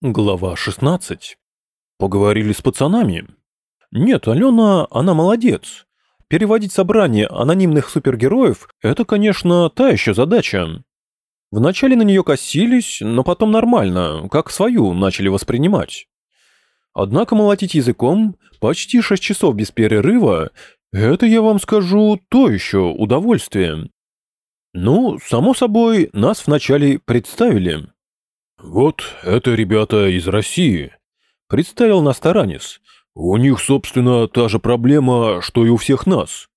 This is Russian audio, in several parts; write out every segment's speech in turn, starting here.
Глава 16. Поговорили с пацанами. Нет, Алена, она молодец. Переводить собрание анонимных супергероев – это, конечно, та еще задача. Вначале на нее косились, но потом нормально, как свою начали воспринимать. Однако молотить языком почти 6 часов без перерыва – это, я вам скажу, то еще удовольствие. Ну, само собой, нас вначале представили – «Вот это ребята из России», — представил нас Таранис. «У них, собственно, та же проблема, что и у всех нас.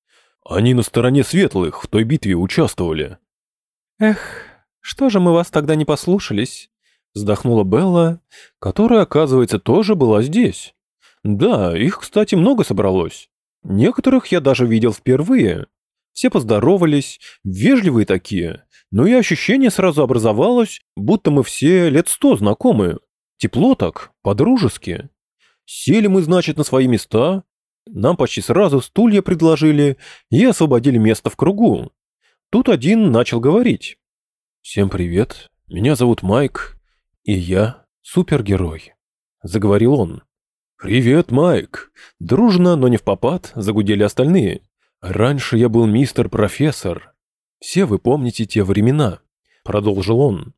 Они на стороне светлых в той битве участвовали». «Эх, что же мы вас тогда не послушались?» — вздохнула Белла, которая, оказывается, тоже была здесь. «Да, их, кстати, много собралось. Некоторых я даже видел впервые. Все поздоровались, вежливые такие, но и ощущение сразу образовалось, будто мы все лет сто знакомы. Тепло так, по-дружески. Сели мы, значит, на свои места, нам почти сразу стулья предложили и освободили место в кругу. Тут один начал говорить. «Всем привет, меня зовут Майк, и я супергерой», — заговорил он. «Привет, Майк!» Дружно, но не в попад, загудели остальные. «Раньше я был мистер-профессор, все вы помните те времена», — продолжил он.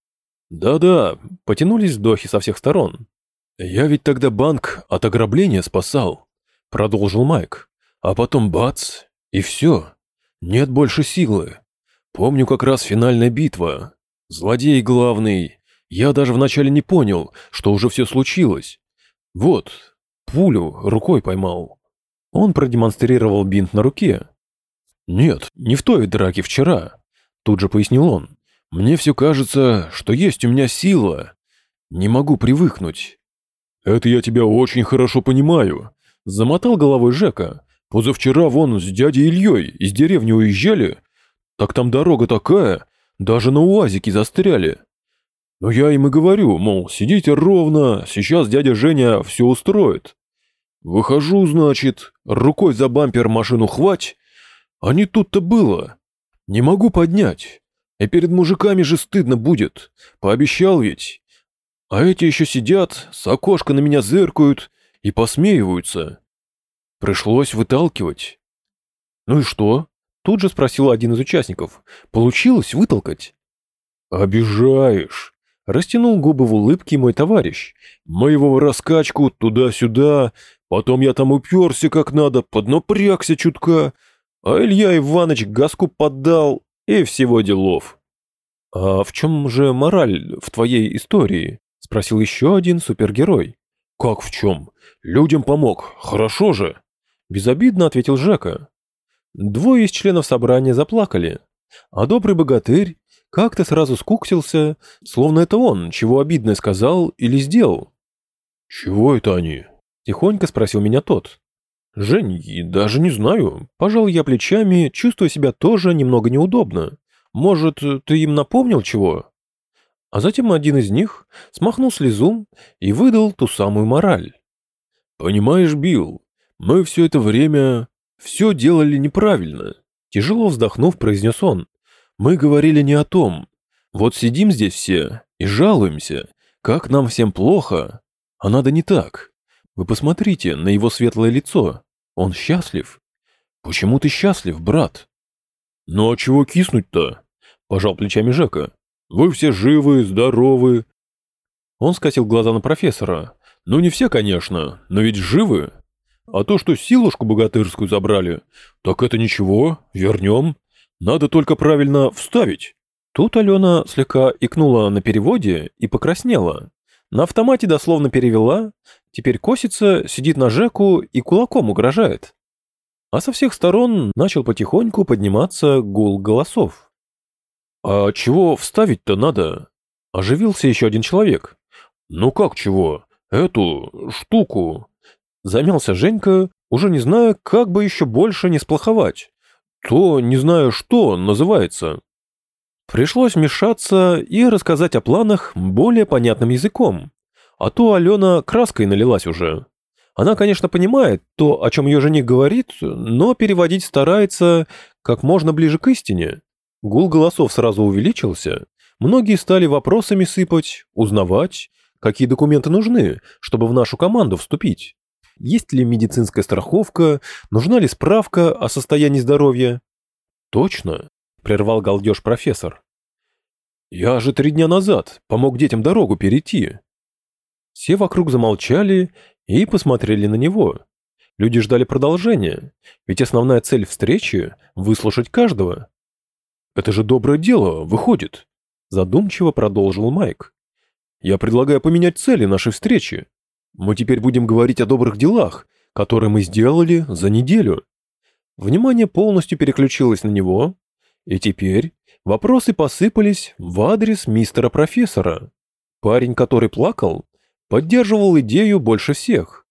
«Да-да», — потянулись вздохи со всех сторон. «Я ведь тогда банк от ограбления спасал», — продолжил Майк. «А потом бац, и все. Нет больше силы. Помню как раз финальная битва. Злодей главный. Я даже вначале не понял, что уже все случилось. Вот, пулю рукой поймал». Он продемонстрировал бинт на руке. «Нет, не в той драке вчера», — тут же пояснил он. «Мне все кажется, что есть у меня сила. Не могу привыкнуть». «Это я тебя очень хорошо понимаю», — замотал головой Жека. «Позавчера вон с дядей Ильей из деревни уезжали. Так там дорога такая, даже на УАЗике застряли. Но я им и говорю, мол, сидите ровно, сейчас дядя Женя все устроит. Выхожу, значит, рукой за бампер машину хвать, а не тут-то было. Не могу поднять. И перед мужиками же стыдно будет. Пообещал ведь. А эти еще сидят, с окошка на меня зыркают и посмеиваются. Пришлось выталкивать. Ну и что? Тут же спросил один из участников. Получилось вытолкать? Обижаешь. Растянул губы в улыбке мой товарищ. Моего раскачку туда-сюда, потом я там уперся как надо, поднапрягся чутка, а Илья Иванович газку поддал, и всего делов. «А в чем же мораль в твоей истории?» — спросил еще один супергерой. «Как в чем? Людям помог, хорошо же!» Безобидно ответил Жека. Двое из членов собрания заплакали, а добрый богатырь как-то сразу скуксился, словно это он чего обидное сказал или сделал. «Чего это они?» — тихонько спросил меня тот. «Жень, даже не знаю. Пожал я плечами, чувствуя себя тоже немного неудобно. Может, ты им напомнил чего?» А затем один из них смахнул слезу и выдал ту самую мораль. «Понимаешь, Билл, мы все это время все делали неправильно», тяжело вздохнув, произнес он. «Мы говорили не о том. Вот сидим здесь все и жалуемся, как нам всем плохо, а надо не так. Вы посмотрите на его светлое лицо. Он счастлив. Почему ты счастлив, брат? Ну а чего киснуть-то? Пожал плечами Жека. Вы все живы, здоровы. Он скосил глаза на профессора. Ну не все, конечно, но ведь живы. А то, что силушку богатырскую забрали, так это ничего, вернем. Надо только правильно вставить. Тут Алена слегка икнула на переводе и покраснела. На автомате дословно перевела, теперь косится, сидит на Жеку и кулаком угрожает. А со всех сторон начал потихоньку подниматься гул голосов. «А чего вставить-то надо?» Оживился еще один человек. «Ну как чего? Эту штуку?» Замялся Женька, уже не зная, как бы еще больше не сплоховать. То не знаю что называется. Пришлось вмешаться и рассказать о планах более понятным языком. А то Алена краской налилась уже. Она, конечно, понимает то, о чем ее жених говорит, но переводить старается как можно ближе к истине. Гул голосов сразу увеличился. Многие стали вопросами сыпать, узнавать, какие документы нужны, чтобы в нашу команду вступить. Есть ли медицинская страховка, нужна ли справка о состоянии здоровья? Точно, прервал галдеж профессор. Я же три дня назад помог детям дорогу перейти. Все вокруг замолчали и посмотрели на него. Люди ждали продолжения, ведь основная цель встречи – выслушать каждого. «Это же доброе дело, выходит», – задумчиво продолжил Майк. «Я предлагаю поменять цели нашей встречи. Мы теперь будем говорить о добрых делах, которые мы сделали за неделю». Внимание полностью переключилось на него, и теперь вопросы посыпались в адрес мистера профессора. Парень, который плакал, поддерживал идею больше всех.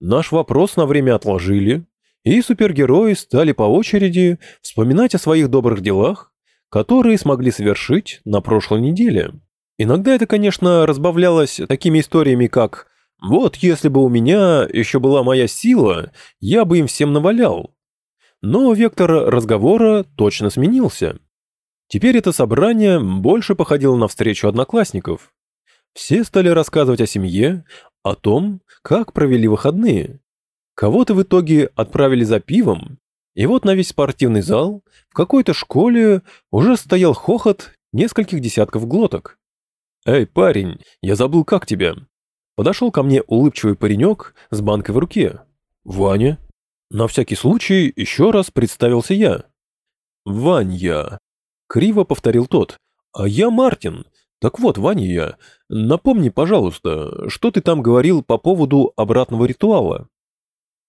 Наш вопрос на время отложили, и супергерои стали по очереди вспоминать о своих добрых делах, которые смогли совершить на прошлой неделе. Иногда это, конечно, разбавлялось такими историями, как «Вот если бы у меня еще была моя сила, я бы им всем навалял». Но вектор разговора точно сменился. Теперь это собрание больше походило на встречу одноклассников. Все стали рассказывать о семье, о том, как провели выходные. Кого-то в итоге отправили за пивом, и вот на весь спортивный зал в какой-то школе уже стоял хохот нескольких десятков глоток. «Эй, парень, я забыл, как тебя?» Подошел ко мне улыбчивый паренек с банкой в руке. «Ваня?» На всякий случай еще раз представился я. «Ваня», — криво повторил тот. «А я Мартин, так вот, Ваня, напомни, пожалуйста, что ты там говорил по поводу обратного ритуала?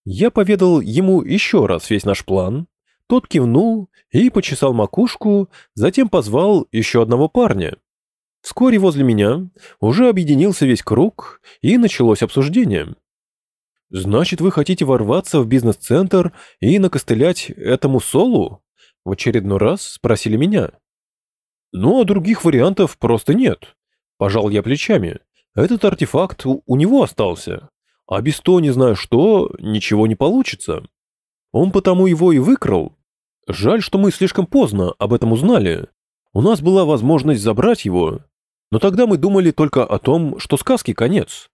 Я поведал ему еще раз весь наш план. Тот кивнул и почесал макушку, затем позвал еще одного парня. Вскоре возле меня уже объединился весь круг, и началось обсуждение. «Значит, вы хотите ворваться в бизнес-центр и накостылять этому Солу?» В очередной раз спросили меня. Ну, а других вариантов просто нет. Пожал я плечами. Этот артефакт у него остался. А без то не знаю что, ничего не получится. Он потому его и выкрал. Жаль, что мы слишком поздно об этом узнали. У нас была возможность забрать его. Но тогда мы думали только о том, что сказки конец.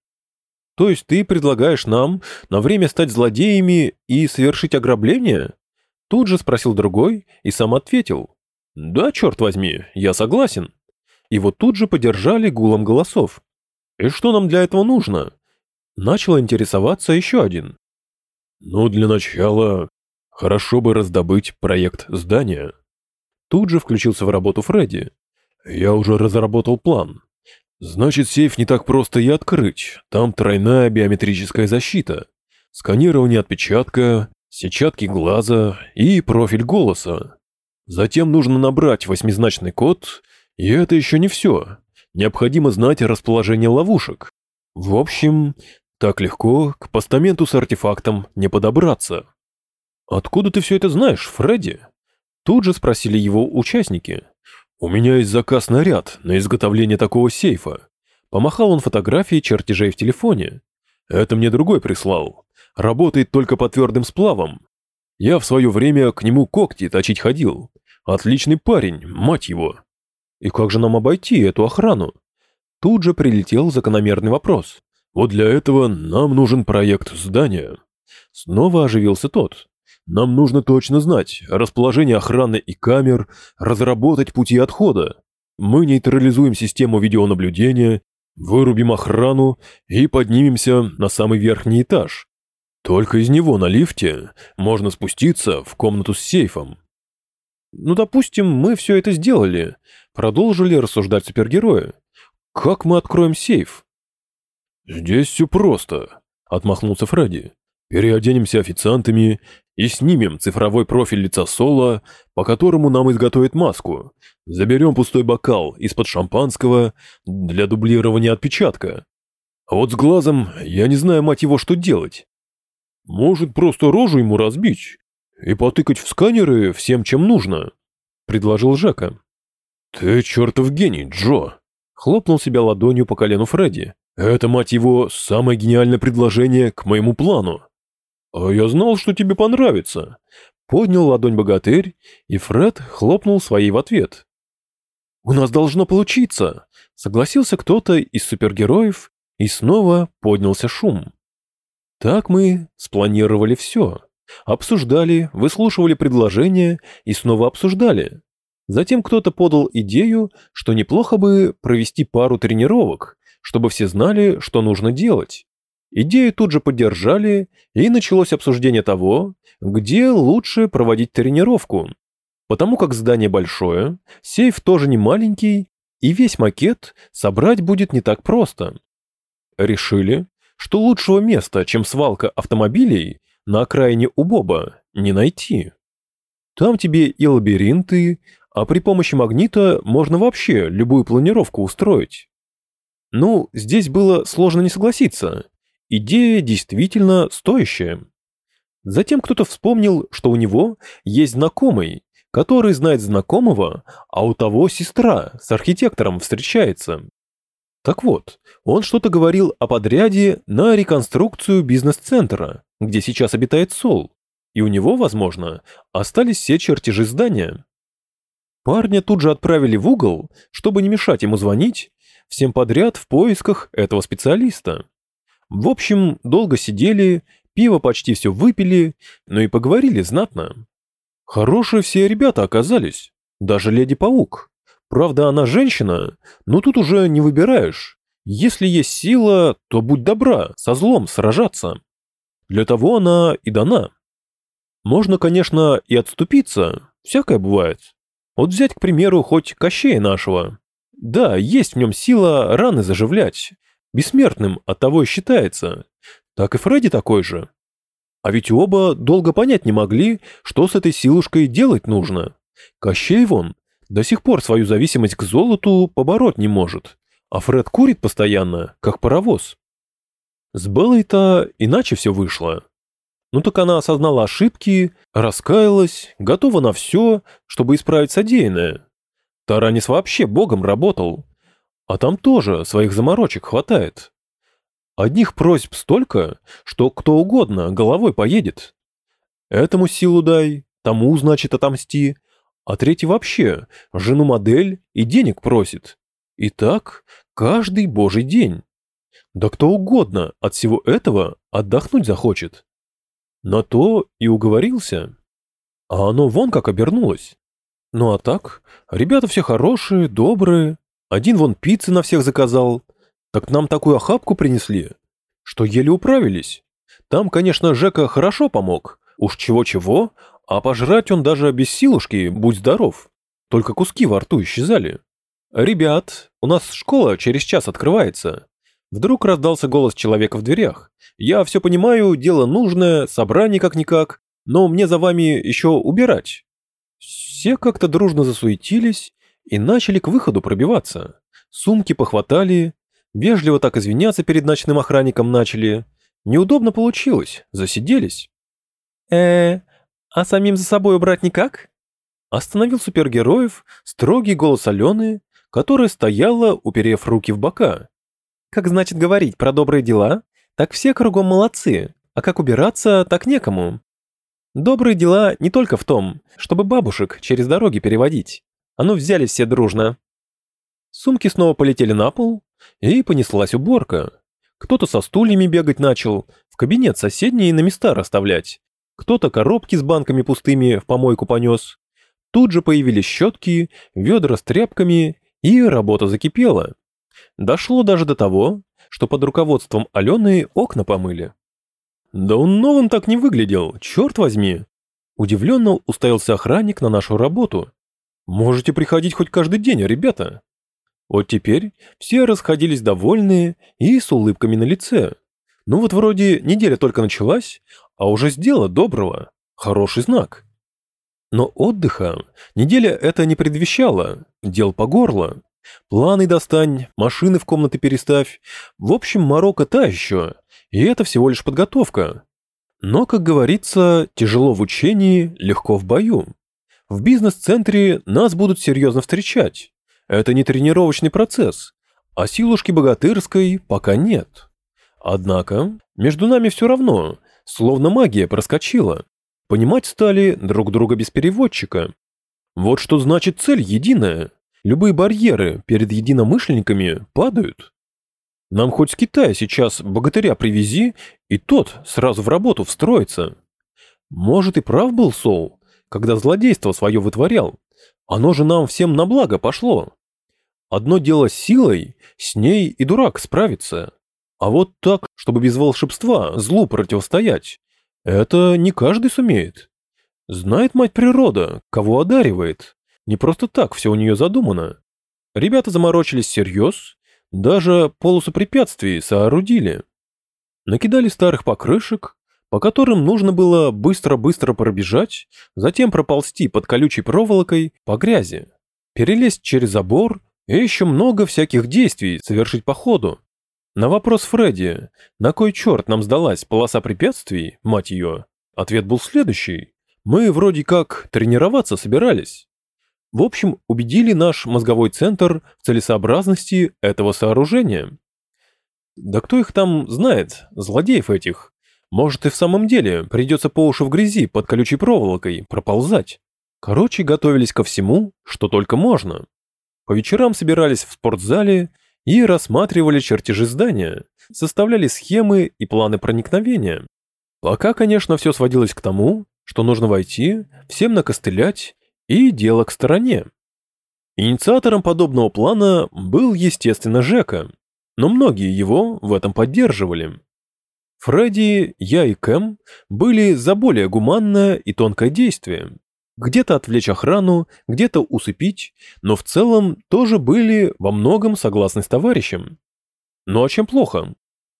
То есть ты предлагаешь нам на время стать злодеями и совершить ограбление? Тут же спросил другой и сам ответил. «Да, черт возьми, я согласен». И вот тут же поддержали гулом голосов. «И что нам для этого нужно?» Начал интересоваться еще один. «Ну, для начала, хорошо бы раздобыть проект здания». Тут же включился в работу Фредди. «Я уже разработал план. Значит, сейф не так просто и открыть. Там тройная биометрическая защита, сканирование отпечатка, сетчатки глаза и профиль голоса. Затем нужно набрать восьмизначный код, и это еще не все. Необходимо знать расположение ловушек. В общем, так легко к постаменту с артефактом не подобраться. «Откуда ты все это знаешь, Фредди?» Тут же спросили его участники. «У меня есть заказ на ряд на изготовление такого сейфа». Помахал он фотографии чертежей в телефоне. «Это мне другой прислал. Работает только по твердым сплавам. Я в свое время к нему когти точить ходил. Отличный парень, мать его. И как же нам обойти эту охрану? Тут же прилетел закономерный вопрос. Вот для этого нам нужен проект здания. Снова оживился тот. Нам нужно точно знать расположение охраны и камер, разработать пути отхода. Мы нейтрализуем систему видеонаблюдения, вырубим охрану и поднимемся на самый верхний этаж. Только из него на лифте можно спуститься в комнату с сейфом. Ну, допустим, мы все это сделали. Продолжили рассуждать супергерои. Как мы откроем сейф? Здесь все просто, отмахнулся Фредди. Переоденемся официантами и снимем цифровой профиль лица Соло, по которому нам изготовят маску. Заберем пустой бокал из-под шампанского для дублирования отпечатка. А вот с глазом я не знаю, мать его, что делать. Может, просто рожу ему разбить? и потыкать в сканеры всем, чем нужно», — предложил Жека. «Ты чертов гений, Джо!» — хлопнул себя ладонью по колену Фредди. «Это, мать его, самое гениальное предложение к моему плану». «А я знал, что тебе понравится», — поднял ладонь богатырь, и Фред хлопнул своей в ответ. «У нас должно получиться», — согласился кто-то из супергероев, И снова поднялся шум. Так мы спланировали все. Обсуждали, выслушивали предложения и снова обсуждали. Затем кто-то подал идею, что неплохо бы провести пару тренировок, чтобы все знали, что нужно делать. Идею тут же поддержали, и началось обсуждение того, где лучше проводить тренировку. Потому как здание большое, сейф тоже не маленький, и весь макет собрать будет не так просто. Решили, что лучшего места, чем свалка автомобилей, на окраине у Боба не найти. Там тебе и лабиринты, а при помощи магнита можно вообще любую планировку устроить. Ну, здесь было сложно не согласиться. Идея действительно стоящая. Затем кто-то вспомнил, что у него есть знакомый, который знает знакомого, а у того сестра с архитектором встречается. Так вот, он что-то говорил о подряде на реконструкцию бизнес-центра, где сейчас обитает Сол, и у него, возможно, остались все чертежи здания. Парня тут же отправили в угол, чтобы не мешать ему звонить всем подряд в поисках этого специалиста. В общем, долго сидели, пиво почти все выпили, но и поговорили знатно. Хорошие все ребята оказались, даже Леди-паук. Правда, она женщина, но тут уже не выбираешь. Если есть сила, то будь добра, со злом сражаться. Для того она и дана. Можно, конечно, и отступиться, всякое бывает. Вот взять, к примеру, хоть Кощея нашего. Да, есть в нем сила раны заживлять. Бессмертным от того и считается. Так и Фредди такой же. А ведь оба долго понять не могли, что с этой силушкой делать нужно. Кощей вон до сих пор свою зависимость к золоту побороть не может, а Фред курит постоянно, как паровоз. С Беллой-то иначе все вышло. Ну так она осознала ошибки, раскаялась, готова на все, чтобы исправить содеянное. Таранис вообще богом работал, а там тоже своих заморочек хватает. Одних просьб столько, что кто угодно головой поедет. Этому силу дай, тому, значит, отомсти, а третий вообще жену-модель и денег просит. И так каждый божий день. Да кто угодно от всего этого отдохнуть захочет. На то и уговорился. А оно вон как обернулось. Ну а так, ребята все хорошие, добрые. Один вон пиццы на всех заказал. Так нам такую охапку принесли, что еле управились. Там, конечно, Жека хорошо помог. Уж чего-чего, а пожрать он даже без силушки, будь здоров. Только куски во рту исчезали. «Ребят, у нас школа через час открывается». Вдруг раздался голос человека в дверях. «Я все понимаю, дело нужное, собрание как-никак, но мне за вами еще убирать». Все как-то дружно засуетились и начали к выходу пробиваться. Сумки похватали, вежливо так извиняться перед ночным охранником начали. Неудобно получилось, засиделись. э а самим за собой убрать никак? Остановил супергероев строгий голос Алены, которая стояла, уперев руки в бока. Как значит говорить про добрые дела? Так все кругом молодцы, а как убираться, так некому. Добрые дела не только в том, чтобы бабушек через дороги переводить. А ну взяли все дружно. Сумки снова полетели на пол, и понеслась уборка. Кто-то со стульями бегать начал, в кабинет соседние на места расставлять, кто-то коробки с банками пустыми в помойку понес. Тут же появились щетки, ведра с тряпками, и работа закипела. Дошло даже до того, что под руководством Алены окна помыли. Да он новым так не выглядел, черт возьми. Удивленно уставился охранник на нашу работу. Можете приходить хоть каждый день, ребята. Вот теперь все расходились довольные и с улыбками на лице. Ну вот вроде неделя только началась, а уже сделала доброго. Хороший знак. Но отдыха неделя это не предвещала, дел по горло. Планы достань, машины в комнаты переставь. В общем, Марокко та еще, и это всего лишь подготовка. Но, как говорится, тяжело в учении, легко в бою. В бизнес-центре нас будут серьезно встречать. Это не тренировочный процесс, а силушки богатырской пока нет. Однако, между нами все равно, словно магия проскочила. Понимать стали друг друга без переводчика. Вот что значит цель единая. Любые барьеры перед единомышленниками падают. Нам хоть с Китая сейчас богатыря привези, и тот сразу в работу встроится. Может, и прав был Соул, когда злодейство свое вытворял. Оно же нам всем на благо пошло. Одно дело с силой, с ней и дурак справится. А вот так, чтобы без волшебства злу противостоять, это не каждый сумеет. Знает мать природа, кого одаривает. Не просто так все у нее задумано. Ребята заморочились всерьез, даже полосу препятствий соорудили. Накидали старых покрышек, по которым нужно было быстро-быстро пробежать, затем проползти под колючей проволокой по грязи, перелезть через забор и еще много всяких действий совершить по ходу. На вопрос Фредди, на кой черт нам сдалась полоса препятствий, мать ее, ответ был следующий. Мы вроде как тренироваться собирались. В общем, убедили наш мозговой центр в целесообразности этого сооружения. Да кто их там знает, злодеев этих? Может и в самом деле придется по уши в грязи под колючей проволокой проползать. Короче, готовились ко всему, что только можно. По вечерам собирались в спортзале и рассматривали чертежи здания, составляли схемы и планы проникновения. Пока, конечно, все сводилось к тому, что нужно войти, всем накостылять и дело к стороне. Инициатором подобного плана был, естественно, Жека, но многие его в этом поддерживали. Фредди, я и Кэм были за более гуманное и тонкое действие. Где-то отвлечь охрану, где-то усыпить, но в целом тоже были во многом согласны с товарищем. Ну а чем плохо?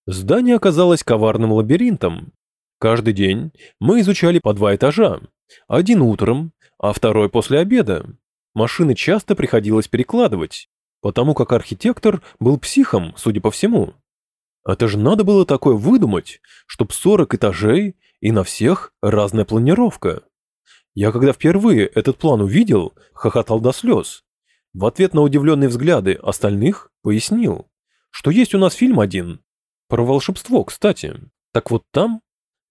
Здание оказалось коварным лабиринтом, Каждый день мы изучали по два этажа. Один утром, а второй после обеда. Машины часто приходилось перекладывать, потому как архитектор был психом, судя по всему. Это же надо было такое выдумать, чтоб 40 этажей и на всех разная планировка. Я когда впервые этот план увидел, хохотал до слез. В ответ на удивленные взгляды остальных пояснил, что есть у нас фильм один, про волшебство, кстати. Так вот там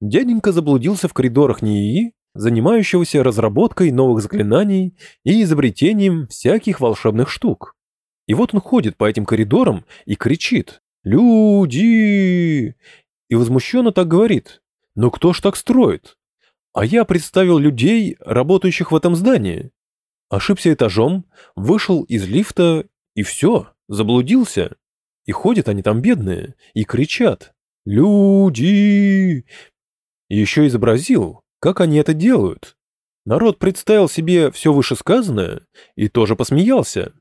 дяденька заблудился в коридорах НИИ, занимающегося разработкой новых заклинаний и изобретением всяких волшебных штук. И вот он ходит по этим коридорам и кричит «Люди!» и возмущенно так говорит «Но кто ж так строит?» А я представил людей, работающих в этом здании. Ошибся этажом, вышел из лифта и все, заблудился. И ходят они там бедные и кричат «Люди! Еще изобразил, как они это делают. Народ представил себе все вышесказанное и тоже посмеялся.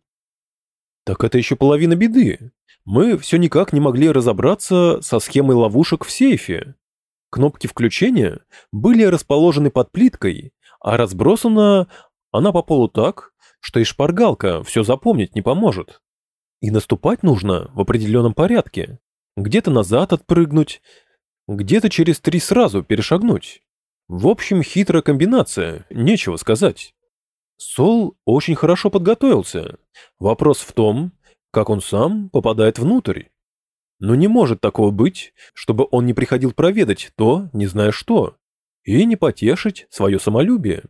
Так это еще половина беды. Мы все никак не могли разобраться со схемой ловушек в сейфе. Кнопки включения были расположены под плиткой, а разбросана она по полу так, что и шпаргалка все запомнить не поможет. И наступать нужно в определенном порядке. Где-то назад отпрыгнуть, где-то через три сразу перешагнуть. В общем, хитрая комбинация, нечего сказать. Сол очень хорошо подготовился. Вопрос в том, как он сам попадает внутрь. Но не может такого быть, чтобы он не приходил проведать то, не зная что, и не потешить свое самолюбие.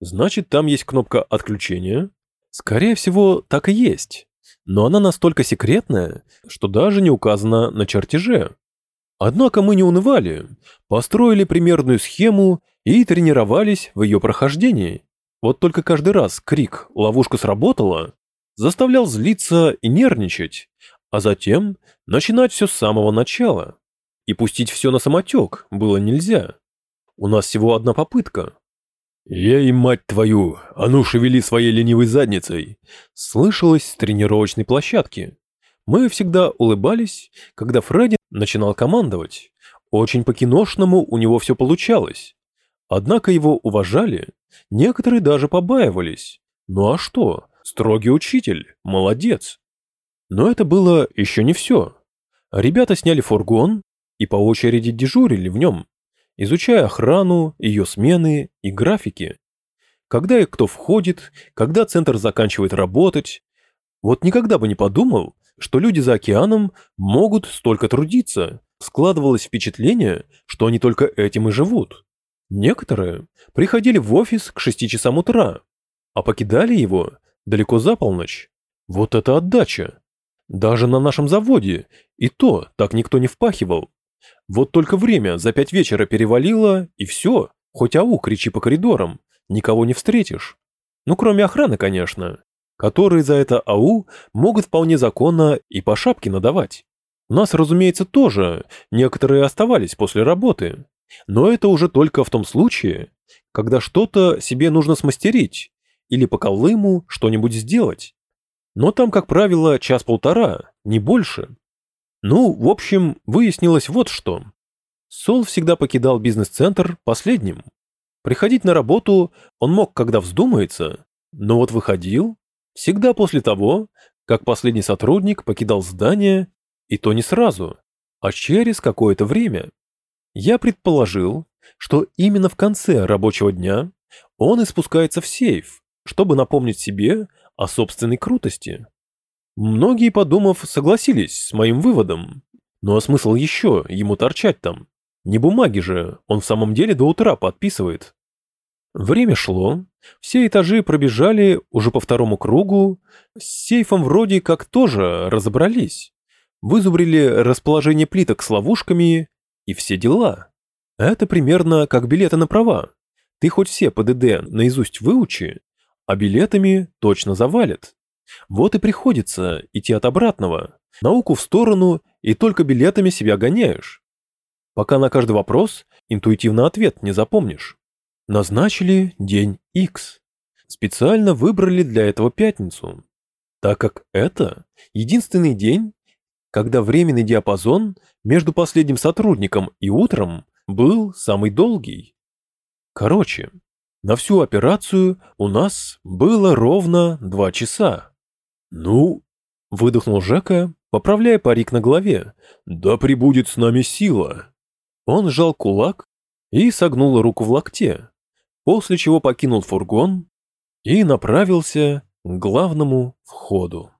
Значит, там есть кнопка отключения? Скорее всего, так и есть. Но она настолько секретная, что даже не указана на чертеже. Однако мы не унывали, построили примерную схему и тренировались в ее прохождении. Вот только каждый раз крик «ловушка сработала» заставлял злиться и нервничать, а затем начинать все с самого начала. И пустить все на самотек было нельзя. У нас всего одна попытка. «Я и мать твою, а ну шевели своей ленивой задницей!» слышалось с тренировочной площадки. Мы всегда улыбались, когда Фредди начинал командовать. Очень по-киношному у него все получалось. Однако его уважали, некоторые даже побаивались. Ну а что, строгий учитель, молодец. Но это было еще не все. Ребята сняли фургон и по очереди дежурили в нем, изучая охрану, ее смены и графики. Когда и кто входит, когда центр заканчивает работать. Вот никогда бы не подумал, что люди за океаном могут столько трудиться. Складывалось впечатление, что они только этим и живут. Некоторые приходили в офис к 6 часам утра, а покидали его далеко за полночь. Вот это отдача. Даже на нашем заводе И то так никто не впахивал. Вот только время за пять вечера перевалило, и все, хоть ау, кричи по коридорам, никого не встретишь. Ну, кроме охраны, конечно, которые за это ау могут вполне законно и по шапке надавать. У нас, разумеется, тоже некоторые оставались после работы, но это уже только в том случае, когда что-то себе нужно смастерить или по колыму что-нибудь сделать. Но там, как правило, час-полтора, не больше. Ну, в общем, выяснилось вот что. Сол всегда покидал бизнес-центр последним. Приходить на работу он мог, когда вздумается, но вот выходил всегда после того, как последний сотрудник покидал здание, и то не сразу, а через какое-то время. Я предположил, что именно в конце рабочего дня он испускается в сейф, чтобы напомнить себе о собственной крутости. Многие, подумав, согласились с моим выводом. Ну а смысл еще ему торчать там? Не бумаги же, он в самом деле до утра подписывает. Время шло, все этажи пробежали уже по второму кругу, с сейфом вроде как тоже разобрались. Вызубрили расположение плиток с ловушками и все дела. Это примерно как билеты на права. Ты хоть все ПДД наизусть выучи, а билетами точно завалит. Вот и приходится идти от обратного. Науку в сторону и только билетами себя гоняешь. Пока на каждый вопрос интуитивно ответ не запомнишь. Назначили день X. Специально выбрали для этого пятницу. Так как это единственный день, когда временный диапазон между последним сотрудником и утром был самый долгий. Короче, на всю операцию у нас было ровно два часа. «Ну?» — выдохнул Жека, поправляя парик на голове. «Да прибудет с нами сила!» Он сжал кулак и согнул руку в локте, после чего покинул фургон и направился к главному входу.